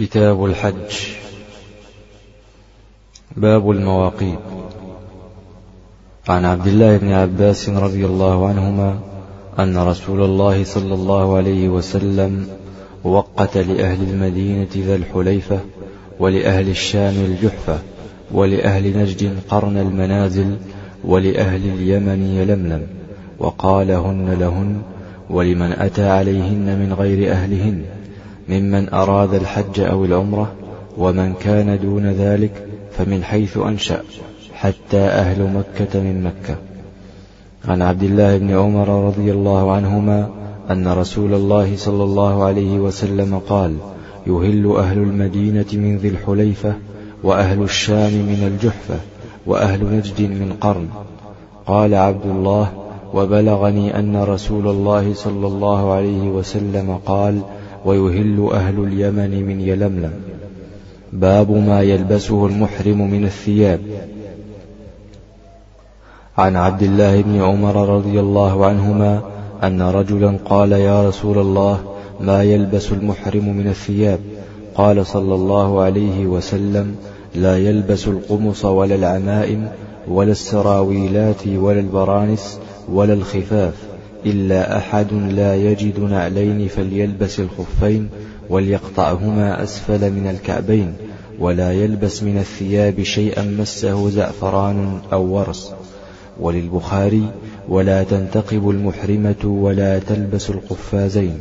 كتاب الحج. باب المواقيت. عن عبد الله بن عباس رضي الله عنهما أن رسول الله صلى الله عليه وسلم وقت لأهل المدينة ذا الحليفة ولأهل الشام الجحفة ولأهل نجد قرن المنازل ولأهل اليمن يلملم وقالهن لهن ولمن أتى عليهن من غير أهلهن. ممن أراد الحج أو العمرة ومن كان دون ذلك فمن حيث أنشأ حتى أهل مكة من مكة. عن عبد الله بن عمر رضي الله عنهما أن رسول الله صلى الله عليه وسلم قال يهل أهل المدينة من ذي الحليفة وأهل الشام من الجحفة وأهل نجد من قرن. قال عبد الله وبلغني أن رسول الله صلى الله عليه وسلم قال ويهل أهل اليمن من يلملم. باب ما يلبسه المحرم من الثياب. عن عبد الله بن عمر رضي الله عنهما أن رجلا قال يا رسول الله ما يلبس المحرم من الثياب؟ قال صلى الله عليه وسلم لا يلبس القمص ولا العمائم ولا السراويلات ولا البرانس ولا الخفاف. إلا أحد لا يجد نعلين فليلبس الخفين وليقطعهما أسفل من الكعبين ولا يلبس من الثياب شيئا مسه زعفران أو ورس. وللبخاري ولا تنتقب المحرمة ولا تلبس القفازين.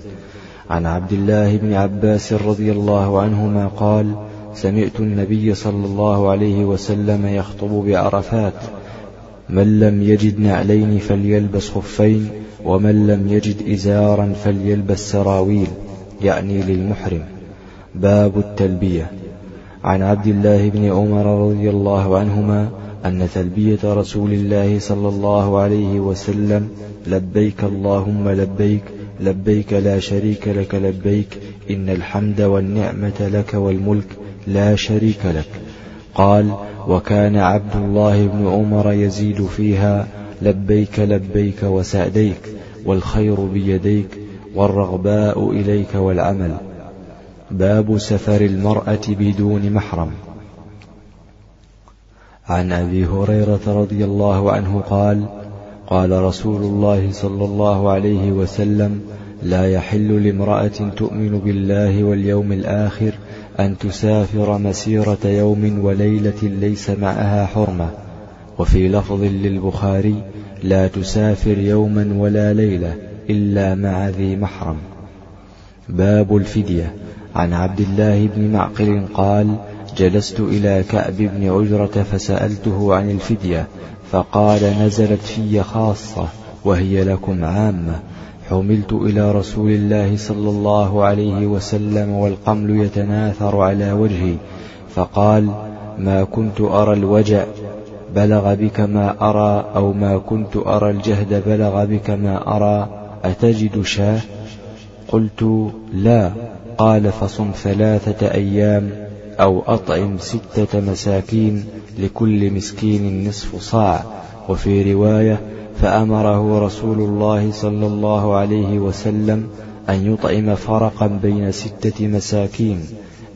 عن عبد الله بن عباس رضي الله عنهما قال سمعت النبي صلى الله عليه وسلم يخطب بعرفات من لم يجد نعلين فليلبس خفين ومن لم يجد إزارا فليلبس سراويل يعني للمحرم. باب التلبية. عن عبد الله بن عمر رضي الله عنهما أن تلبية رسول الله صلى الله عليه وسلم لبيك اللهم لبيك لبيك لا شريك لك لبيك إن الحمد والنعمة لك والملك لا شريك لك. قال وكان عبد الله بن عمر يزيد فيها لبيك لبيك وسعديك. والخير بيديك والرغباء إليك والعمل. باب سفر المرأة بدون محرم. عن أبي هريرة رضي الله عنه قال قال رسول الله صلى الله عليه وسلم لا يحل لامرأة تؤمن بالله واليوم الآخر أن تسافر مسيرة يوم وليلة ليس معها حرمة. وفي لفظ للبخاري لا تسافر يوما ولا ليلة إلا مع ذي محرم. باب الفدية. عن عبد الله بن معقل قال جلست إلى كعب بن عجرة فسألته عن الفدية فقال نزلت في خاصة وهي لكم عامة. حملت إلى رسول الله صلى الله عليه وسلم والقمل يتناثر على وجهي فقال ما كنت أرى الوجع بلغ بك ما أرى أو ما كنت أرى الجهد بلغ بك ما أرى أتجد شاه؟ قلت لا. قال فصم ثلاثة أيام أو أطعم ستة مساكين لكل مسكين نصف صاع. وفي رواية فأمره رسول الله صلى الله عليه وسلم أن يطعم فرقا بين ستة مساكين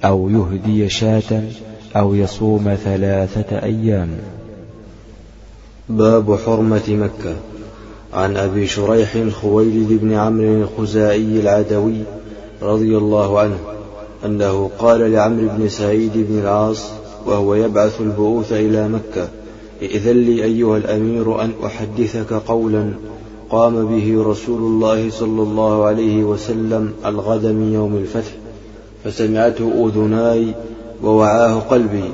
أو يهدي شاة أو يصوم ثلاثة أيام. باب حرمة مكة. عن أبي شريح خويلد بن عمرو الخزائي العدوي رضي الله عنه أنه قال لعمرو بن سعيد بن العاص وهو يبعث البعوث إلى مكة ائذن لي أيها الأمير أن أحدثك قولا قام به رسول الله صلى الله عليه وسلم الغد من يوم الفتح فسمعته أذناي ووعاه قلبي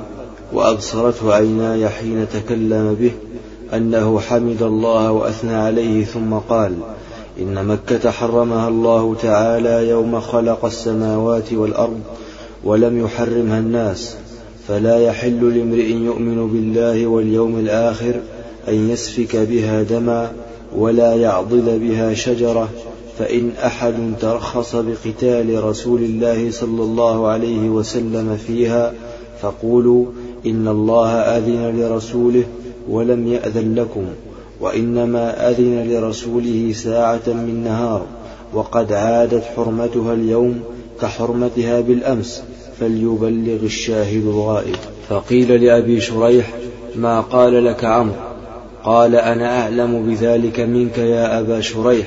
وأبصرته عيناي حين تكلم به أنه حمد الله وأثنى عليه ثم قال إن مكة حرمها الله تعالى يوم خلق السماوات والأرض ولم يحرمها الناس فلا يحل لامرئ يؤمن بالله واليوم الآخر أن يسفك بها دما ولا يعضد بها شجرة فإن أحد ترخص بقتال رسول الله صلى الله عليه وسلم فيها فقولوا إن الله أذن لرسوله ولم يأذن لكم وإنما أذن لرسوله ساعة من نهار وقد عادت حرمتها اليوم كحرمتها بالأمس فليبلغ الشاهد الغائب. فقيل لأبي شريح ما قال لك عمرو؟ قال أنا أعلم بذلك منك يا أبا شريح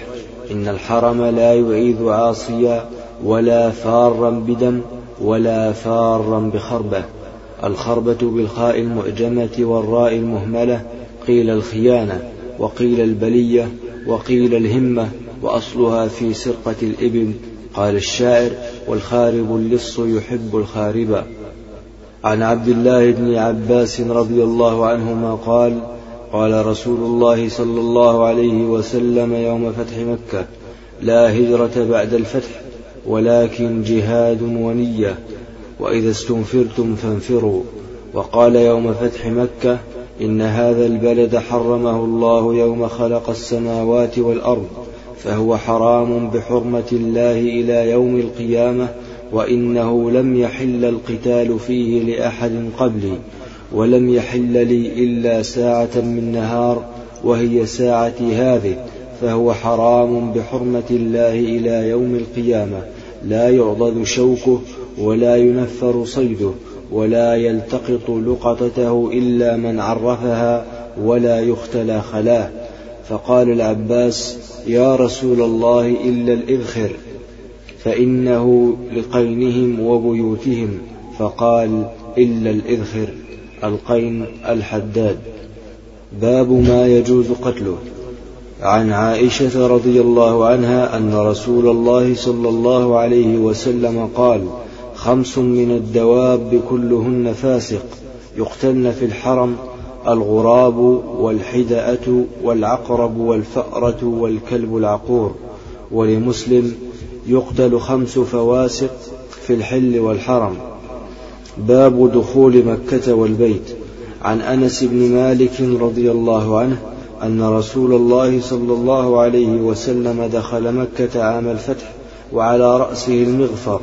إن الحرم لا يعيذ عاصيا ولا فارا بدم ولا فارا بخربة. الخربة بالخاء المعجمة والراء المهملة قيل الخيانة وقيل البلية وقيل الهمة وأصلها في سرقة الإبل قال الشاعر والخارب اللص يحب الخارب. عن عبد الله بن عباس رضي الله عنهما قال قال رسول الله صلى الله عليه وسلم يوم فتح مكة لا هجرة بعد الفتح ولكن جهاد ونية. وإذا استنفرتم فانفروا. وقال يوم فتح مكة إن هذا البلد حرمه الله يوم خلق السماوات والأرض فهو حرام بحرمة الله إلى يوم القيامة وإنه لم يحل القتال فيه لأحد قبلي ولم يحل لي إلا ساعة من نهار وهي ساعتي هذه فهو حرام بحرمة الله إلى يوم القيامة. لا يعضد شوكه ولا ينفر صيده ولا يلتقط لقطته إلا من عرفها ولا يختلى خلاه. فقال العباس يا رسول الله إلا الإذخر فإنه لقينهم وبيوتهم. فقال إلا الإذخر القين الحداد. باب ما يجوز قتله. عن عائشة رضي الله عنها أن رسول الله صلى الله عليه وسلم قال خمس من الدواب كلهن فاسق يقتلن في الحرم الغراب والحدأة والعقرب والفأرة والكلب العقور. ولمسلم يقتل خمس فواسق في الحل والحرم. باب دخول مكة والبيت. عن أنس بن مالك رضي الله عنه أن رسول الله صلى الله عليه وسلم دخل مكة عام الفتح وعلى رأسه المغفر.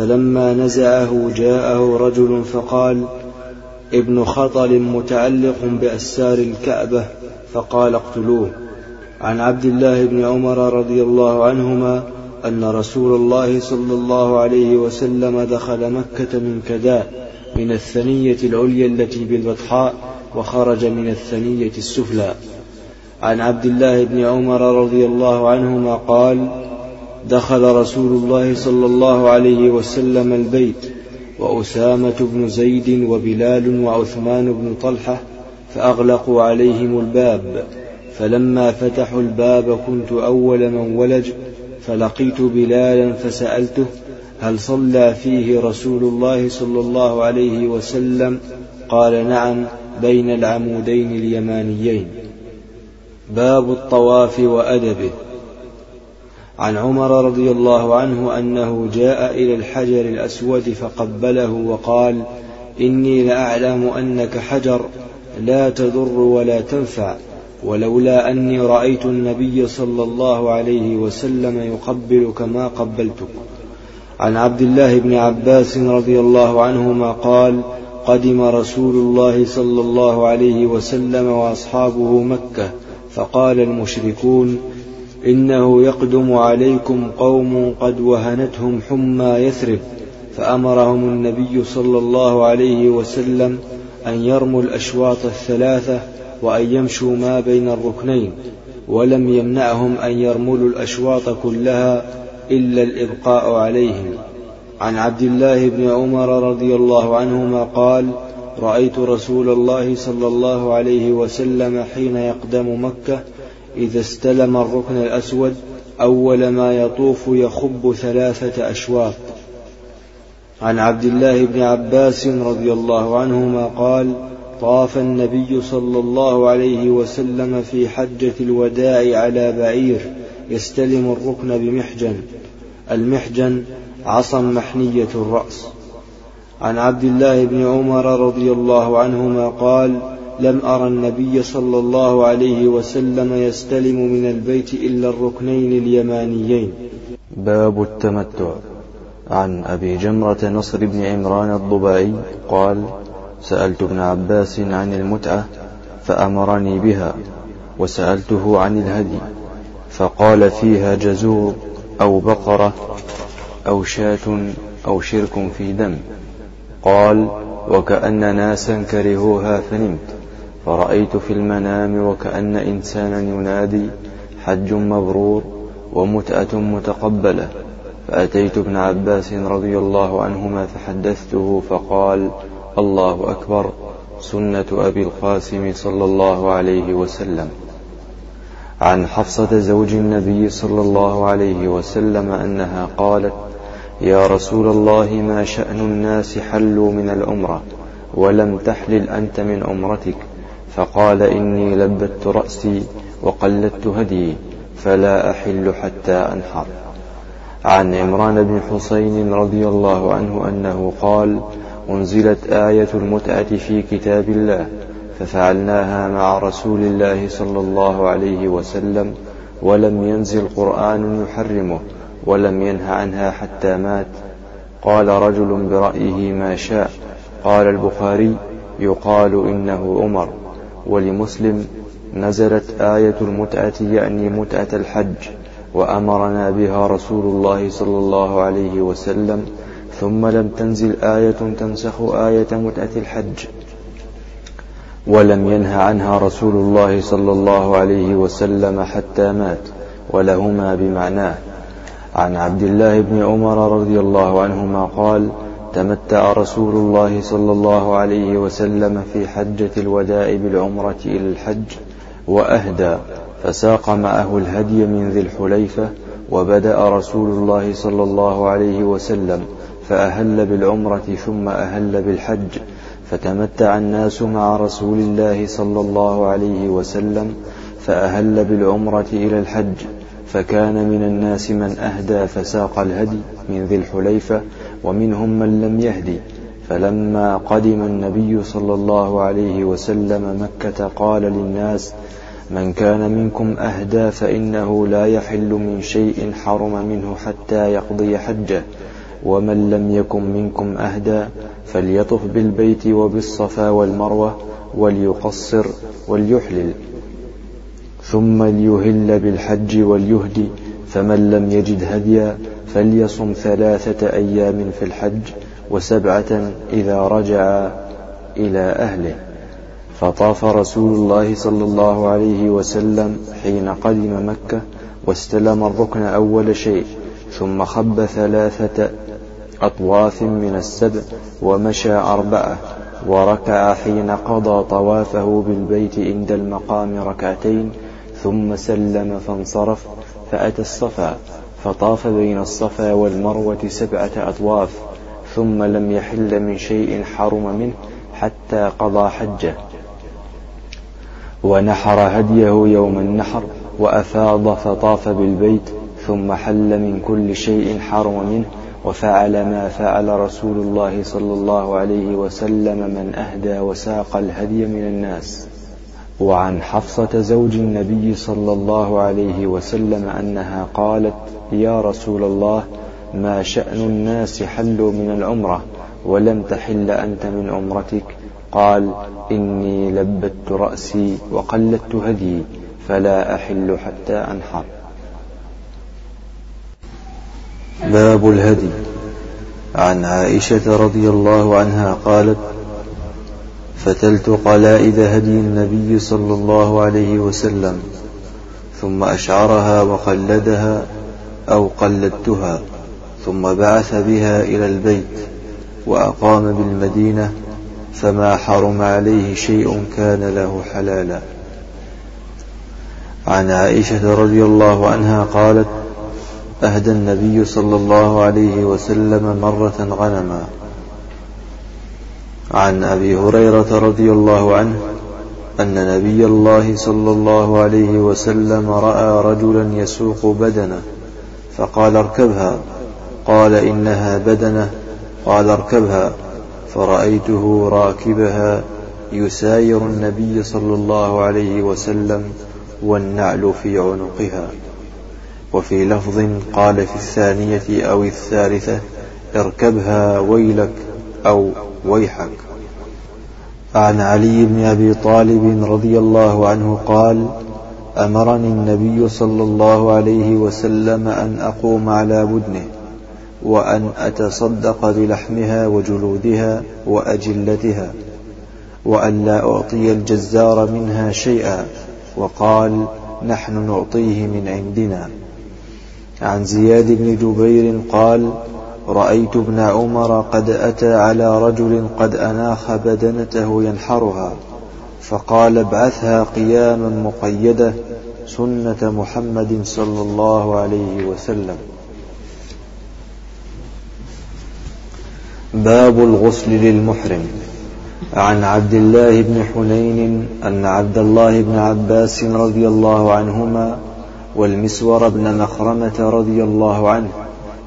فلما نزعه جاءه رجل فقال ابن خطل متعلق بأسار الكعبة فقال اقتلوه. عن عبد الله بن عمر رضي الله عنهما أن رسول الله صلى الله عليه وسلم دخل مكة من كداء من الثنية العليا التي بالبطحاء وخرج من الثنية السفلى. عن عبد الله بن عمر رضي الله عنهما قال دخل رسول الله صلى الله عليه وسلم البيت وأسامة بن زيد وبلال وعثمان بن طلحة فأغلقوا عليهم الباب. فلما فتحوا الباب كنت أول من ولج فلقيت بلالا فسألته هل صلى فيه رسول الله صلى الله عليه وسلم؟ قال نعم بين العمودين اليمانيين. باب الطواف وأدبه. عن عمر رضي الله عنه أنه جاء إلى الحجر الأسود فقبله وقال إني لأعلم أنك حجر لا تضر ولا تنفع ولولا أني رأيت النبي صلى الله عليه وسلم يقبلك ما قبلتك. عن عبد الله بن عباس رضي الله عنهما قال قدم رسول الله صلى الله عليه وسلم وأصحابه مكة فقال المشركون إنه يقدم عليكم قوم قد وهنتهم حمى يثرب فأمرهم النبي صلى الله عليه وسلم أن يرموا الأشواط الثلاثة وأن يمشوا ما بين الركنين ولم يمنعهم أن يرملوا الأشواط كلها إلا الإبقاء عليهم. عن عبد الله بن عمر رضي الله عنهما قال رأيت رسول الله صلى الله عليه وسلم حين يقدم مكة إذا استلم الركن الأسود أول ما يطوف يخب ثلاثة أشواط. عن عبد الله بن عباس رضي الله عنهما قال طاف النبي صلى الله عليه وسلم في حجة الوداع على بعير يستلم الركن بمحجن. المحجن عصا محنية الرأس. عن عبد الله بن عمر رضي الله عنهما قال لم أرى النبي صلى الله عليه وسلم يستلم من البيت إلا الركنين اليمانيين. باب التمتع. عن أبي جمرة نصر بن عمران الضبعي قال سألت ابن عباس عن المتعة فأمرني بها وسألته عن الهدي فقال فيها جزور أو بقرة أو شاة أو شرك في دم. قال وكأن ناسا كرهوها فنمت. فرأيت في المنام وكأن إنسانا ينادي حج مبرور ومتأة متقبلة. فأتيت ابن عباس رضي الله عنهما فحدثته فقال الله أكبر سنة أبي القاسم صلى الله عليه وسلم. عن حفصة زوج النبي صلى الله عليه وسلم أنها قالت يا رسول الله ما شأن الناس حلوا من العمرة ولم تحلل أنت من عمرتك. فقال إني لبت رأسي وقلدت هديي فلا أحل حتى أنحر. عن عمران بن حسين رضي الله عنه أنه قال أنزلت آية المتعة في كتاب الله ففعلناها مع رسول الله صلى الله عليه وسلم ولم ينزل قرآن يحرمه ولم ينه عنها حتى مات. قال رجل برأيه ما شاء. قال البخاري يقال إنه عمر. ولمسلم نزلت آية المتعة يعني متعة الحج وأمرنا بها رسول الله صلى الله عليه وسلم. ثم لم تنزل آية تنسخ آية متعة الحج. ولم ينه عنها رسول الله صلى الله عليه وسلم حتى مات ولهما بمعناه. عن عبد الله بن عمر رضي الله عنهما قال تمتع رسول الله صلى الله عليه وسلم في حجة الوداع بالعمرة إلى الحج وأهدى فساق معه الهدي من ذي الحليفة وبدأ رسول الله صلى الله عليه وسلم فأهل بالعمرة ثم أهل بالحج فتمتع الناس مع رسول الله صلى الله عليه وسلم فأهل بالعمرة إلى الحج فكان من الناس من أهدى فساق الهدي من ذي الحليفة ومنهم من لم يهدي. فلما قدم النبي صلى الله عليه وسلم مكة قال للناس من كان منكم أهدى فإنه لا يحل من شيء حرم منه حتى يقضي حجه. ومن لم يكن منكم أهدى فليطف بالبيت وبالصفا والمروة وليقصر وليحلل. ثم ليهل بالحج وليهدي فمن لم يجد هديا فليصم ثلاثة أيام في الحج وسبعة إذا رجع إلى أهله. فطاف رسول الله صلى الله عليه وسلم حين قدم مكة واستلم الركن أول شيء ثم خب ثلاثة أطواف من السبع ومشى أربعة وركع حين قضى طوافه بالبيت عند المقام ركعتين ثم سلم فانصرف فأتى الصفا فطاف بين الصفا والمروة سبعة أطواف ثم لم يحل من شيء حرم منه حتى قضى حجة. ونحر هديه يوم النحر وأفاض فطاف بالبيت ثم حل من كل شيء حرم منه وفعل ما فعل رسول الله صلى الله عليه وسلم من أهدى وساق الهدي من الناس. وعن حفصة زوج النبي صلى الله عليه وسلم أنها قالت يا رسول الله ما شأن الناس حلوا من العمرة ولم تحل أنت من عمرتك؟ قال إني لبت رأسي وقلدت هدي فلا أحل حتى أنحر. باب الهدي. عن عائشة رضي الله عنها قالت فتلت قلائد هدي النبي صلى الله عليه وسلم ثم أشعرها وقلدها أو قلدتها ثم بعث بها إلى البيت وأقام بالمدينة فما حرم عليه شيء كان له حلالا. عن عائشة رضي الله عنها قالت أهدى النبي صلى الله عليه وسلم مرة غنما. عن أبي هريرة رضي الله عنه أن نبي الله صلى الله عليه وسلم رأى رجلا يسوق بدنه فقال اركبها. قال إنها بدنه. قال اركبها. فرأيته راكبها يساير النبي صلى الله عليه وسلم والنعل في عنقها. وفي لفظ قال في الثانية أو الثالثة اركبها ويلك أو ويحك. عن علي بن أبي طالب رضي الله عنه قال أمرني النبي صلى الله عليه وسلم أن أقوم على بدنه وأن أتصدق بلحمها وجلودها وأجلتها وأن لا أعطي الجزار منها شيئا وقال نحن نعطيه من عندنا. عن زياد بن جبير قال رأيت ابن عمر قد أتى على رجل قد أناخ بدنته ينحرها فقال ابعثها قياما مقيدة سنة محمد صلى الله عليه وسلم. باب الغسل للمحرم. عن عبد الله بن حنين أن عبد الله بن عباس رضي الله عنهما والمسور بن مخرمة رضي الله عنه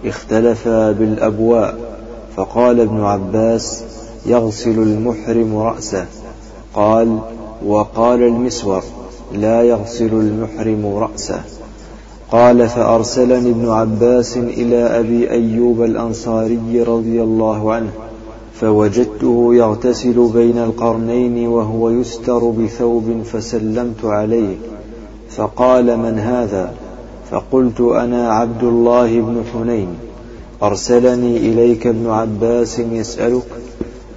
اختلفا بالأبواء فقال ابن عباس يغسل المحرم رأسه. قال وقال المسور لا يغسل المحرم رأسه. قال فأرسلني ابن عباس إلى أبي أيوب الأنصاري رضي الله عنه فوجدته يغتسل بين القرنين وهو يستر بثوب فسلمت عليه فقال من هذا؟ فقلت أنا عبد الله بن حنين. أرسلني إليك ابن عباس يسألك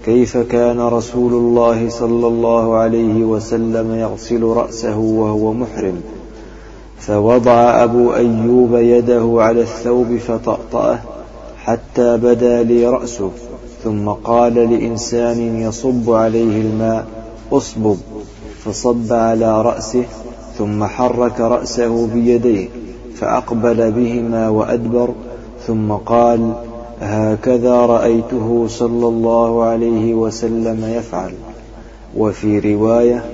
كيف كان رسول الله صلى الله عليه وسلم يغسل رأسه وهو محرم. فوضع أبو أيوب يده على الثوب فطأطأه حتى بدا لي رأسه ثم قال لإنسان يصب عليه الماء اصبب. فصب على رأسه ثم حرك رأسه بيديه. فأقبل بهما وأدبر ثم قال هكذا رأيته صلى الله عليه وسلم يفعل وفي رواية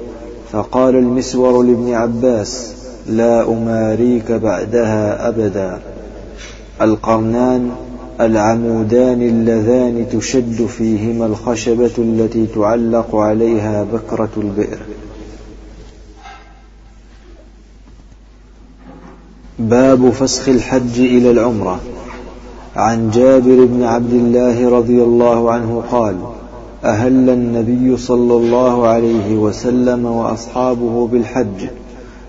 فقال المسور لابن عباس لا أماريك بعدها أبدا القرنان العمودان اللذان تشد فيهما الخشبة التي تعلق عليها بكرة البئر باب فسخ الحج إلى العمرة. عن جابر بن عبد الله رضي الله عنه قال أهل النبي صلى الله عليه وسلم وأصحابه بالحج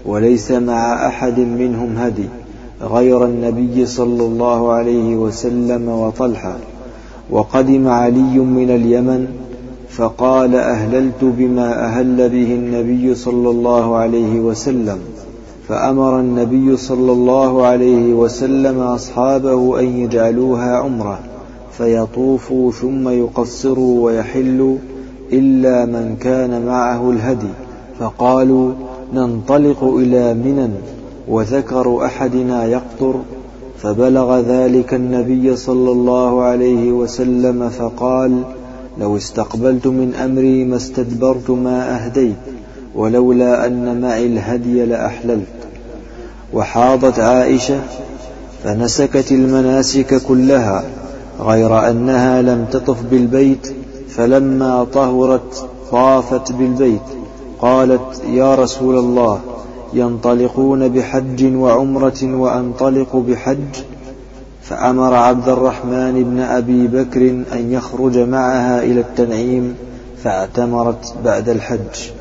وليس مع أحد منهم هدي غير النبي صلى الله عليه وسلم وطلحة. وقدم علي من اليمن فقال أهللت بما أهل به النبي صلى الله عليه وسلم. فأمر النبي صلى الله عليه وسلم أصحابه أن يجعلوها عمرة فيطوفوا ثم يقصروا ويحلوا إلا من كان معه الهدي. فقالوا ننطلق إلى منى وذكر أحدنا يقطر. فبلغ ذلك النبي صلى الله عليه وسلم فقال لو استقبلت من أمري ما استدبرت ما أهديت ولولا أن معي الهدي لأحللت. وحاضت عائشة فنسكت المناسك كلها غير أنها لم تطف بالبيت فلما طهرت طافت بالبيت. قالت يا رسول الله ينطلقون بحج وعمرة وأنطلق بحج؟ فأمر عبد الرحمن بن أبي بكر أن يخرج معها إلى التنعيم فاعتمرت بعد الحج.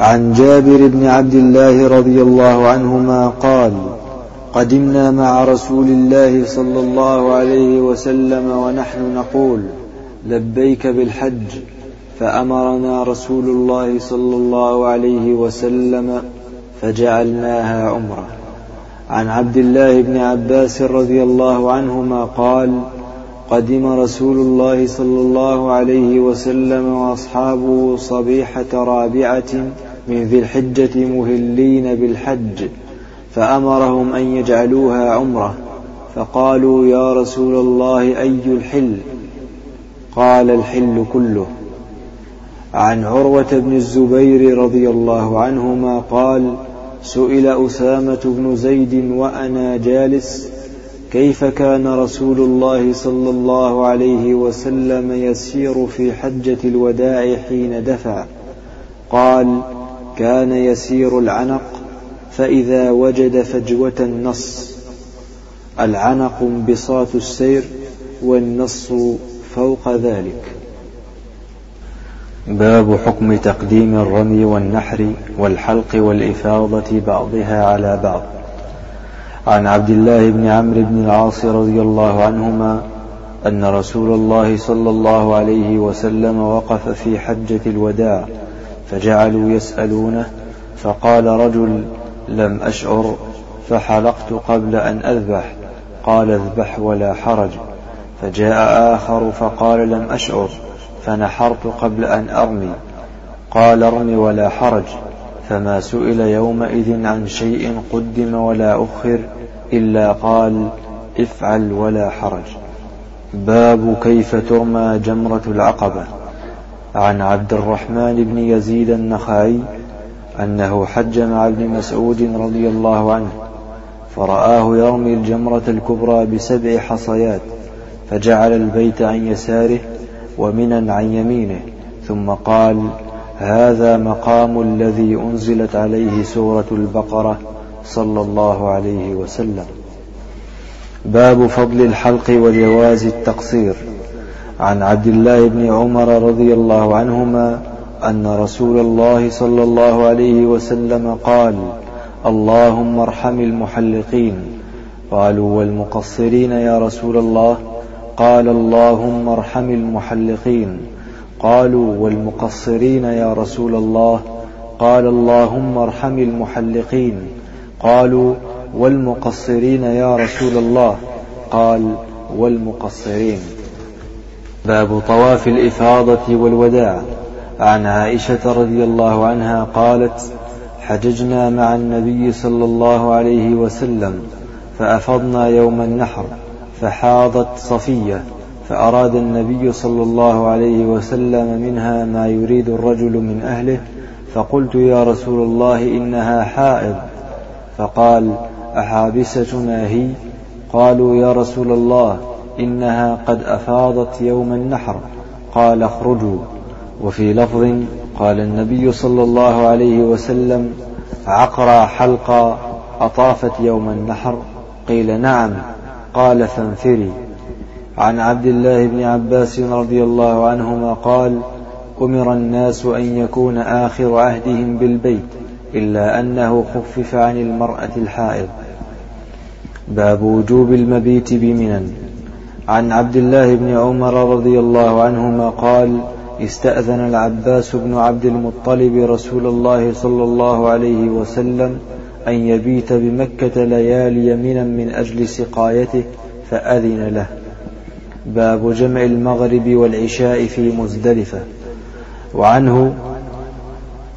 عن جابر بن عبد الله رضي الله عنهما قال قدمنا مع رسول الله صلى الله عليه وسلم ونحن نقول لبيك بالحج فأمرنا رسول الله صلى الله عليه وسلم فجعلناها عمرة. عن عبد الله بن عباس رضي الله عنهما قال قدم رسول الله صلى الله عليه وسلم وأصحابه صبيحة رابعة من ذي الحجة مهلين بالحج فأمرهم أن يجعلوها عمرة فقالوا يا رسول الله أي الحل؟ قال الحل كله. عن عروة بن الزبير رضي الله عنهما قال سئل أسامة بن زيد وأنا جالس كيف كان رسول الله صلى الله عليه وسلم يسير في حجة الوداع حين دفع؟ قال كان يسير العنق فإذا وجد فجوة النص. العنق انبساط السير والنص فوق ذلك. باب حكم تقديم الرمي والنحر والحلق والإفاضة بعضها على بعض. عن عبد الله بن عمرو بن العاص رضي الله عنهما أن رسول الله صلى الله عليه وسلم وقف في حجة الوداع فجعلوا يسألونه فقال رجل لم أشعر فحلقت قبل أن أذبح قال اذبح ولا حرج. فجاء آخر فقال لم أشعر فنحرت قبل أن أرمي. قال ارم ولا حرج فما سئل يومئذ عن شيء قدم ولا أخر إلا قال افعل ولا حرج. باب كيف ترمى جمرة العقبة. عن عبد الرحمن بن يزيد النخعي أنه حج مع ابن مسعود رضي الله عنه فرآه يرمي الجمرة الكبرى بسبع حصيات فجعل البيت عن يساره ومنا عن يمينه ثم قال هذا مقام الذي أنزلت عليه سورة البقرة صلى الله عليه وسلم. باب فضل الحلق وجواز التقصير. عن عبد الله بن عمر رضي الله عنهما أن رسول الله صلى الله عليه وسلم قال اللهم ارحم المحلقين قالوا والمقصرين يا رسول الله؟ قال اللهم ارحم المحلقين قالوا والمقصرين يا رسول الله؟ قال اللهم ارحم المحلقين قالوا والمقصرين يا رسول الله؟ قال والمقصرين باب طواف الإفاضة والوداع. عن عائشة رضي الله عنها قالت حججنا مع النبي صلى الله عليه وسلم فأفضنا يوم النحر فحاضت صفية فأراد النبي صلى الله عليه وسلم منها ما يريد الرجل من أهله فقلت يا رسول الله إنها حائض. فقال أحابستنا هي؟ قالوا يا رسول الله. إنها قد أفاضت يوم النحر. قال اخرجوا. وفي لفظ قال النبي صلى الله عليه وسلم عقرى حلقا أطافت يوم النحر. قيل نعم. قال فانفري. عن عبد الله بن عباس رضي الله عنهما قال أمر الناس أن يكون آخر عهدهم بالبيت إلا أنه خفف عن المرأة الحائض. باب وجوب المبيت بمنن. عن عبد الله بن عمر رضي الله عنهما قال استأذن العباس بن عبد المطلب رسول الله صلى الله عليه وسلم أن يبيت بمكة ليالي منا من أجل سقايته فأذن له. باب جمع المغرب والعشاء في مزدلفة. وعنه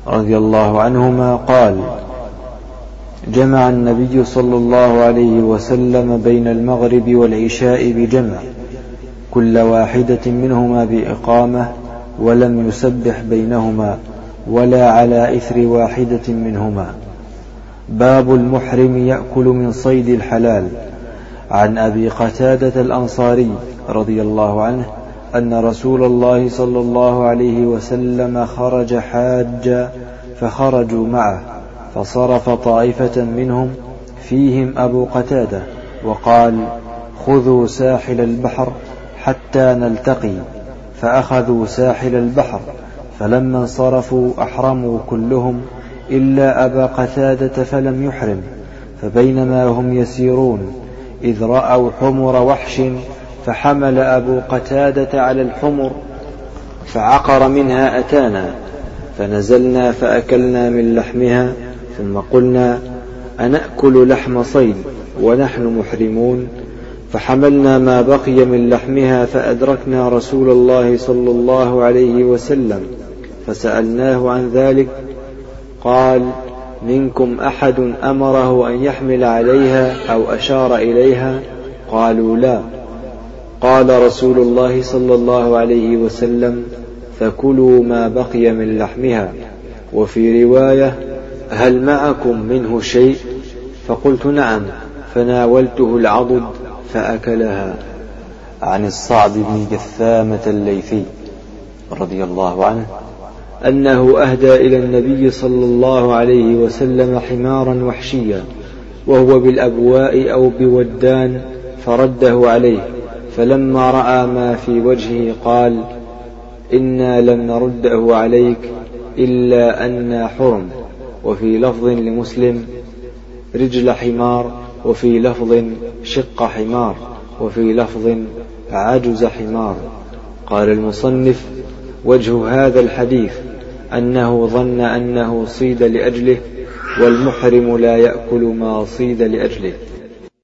رضي الله عنهما قال جمع النبي صلى الله عليه وسلم بين المغرب والعشاء بجمع كل واحدة منهما بإقامة ولم يسبح بينهما ولا على إثر واحدة منهما. باب المحرم يأكل من صيد الحلال. عن أبي قتادة الأنصاري رضي الله عنه أن رسول الله صلى الله عليه وسلم خرج حاجا فخرجوا معه. فصرف طائفة منهم فيهم أبو قتادة وقال خذوا ساحل البحر حتى نلتقي. فأخذوا ساحل البحر فلما انصرفوا أحرموا كلهم إلا أبا قتادة فلم يحرم. فبينما هم يسيرون إذ رأوا حمر وحش فحمل أبو قتادة على الحمر فعقر منها أتانا. فنزلنا فأكلنا من لحمها ثم قلنا أنأكل لحم صيد ونحن محرمون فحملنا ما بقي من لحمها فأدركنا رسول الله صلى الله عليه وسلم فسألناه عن ذلك قال منكم أحد أمره أن يحمل عليها أو أشار إليها؟ قالوا لا. قال رسول الله صلى الله عليه وسلم فكلوا ما بقي من لحمها. وفي رواية هل معكم منه شيء؟ فقلت نعم فناولته العضد فأكلها. عن الصعب بن جثامة الليثي رضي الله عنه. أنه أهدى إلى النبي صلى الله عليه وسلم حمارا وحشيا وهو بالأبواء أو بودان فرده عليه. فلما رأى ما في وجهه قال إنا لم نرده عليك إلا أنا حرم. وفي لفظ لمسلم رجل حمار وفي لفظ شق حمار وفي لفظ عجز حمار. قال المصنف وجه هذا الحديث أنه ظن أنه صيد لأجله والمحرم لا يأكل ما صيد لأجله.